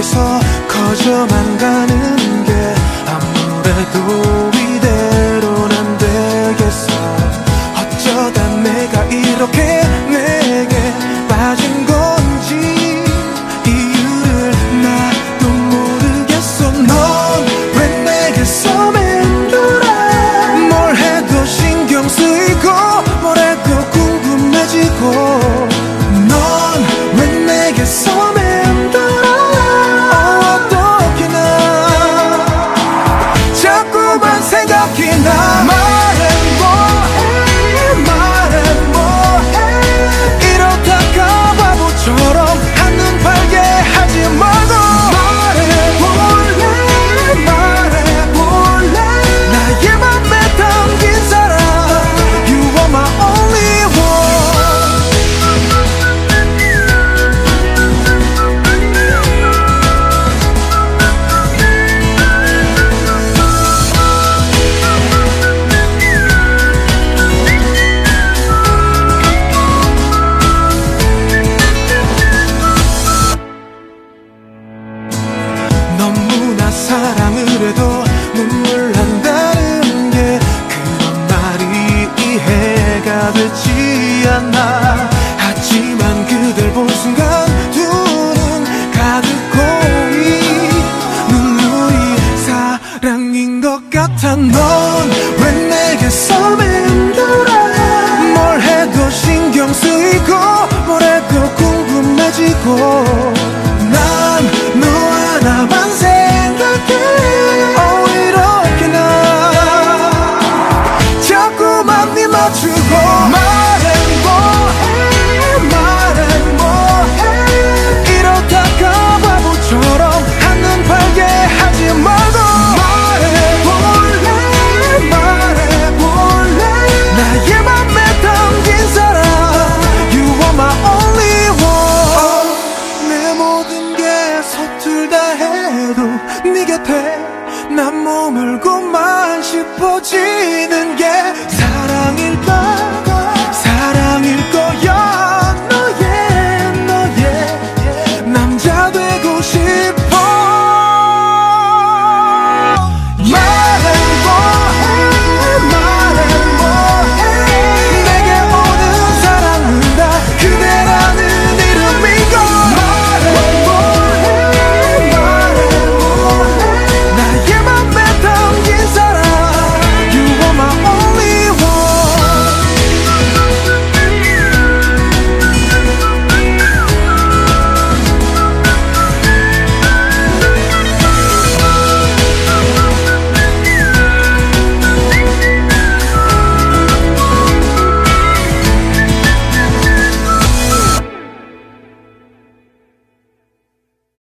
여기서 커져만 가는 게 아무래도 않아. 하지만 그댈 본 순간 두 눈 가득 고이 눈물이 사랑인 것 같아. 넌 왜 내게서 맴돌아 뭘 해도 신경 쓰이고 내게 서툴다 해도 네 곁에 난 머물고만 싶어지는 게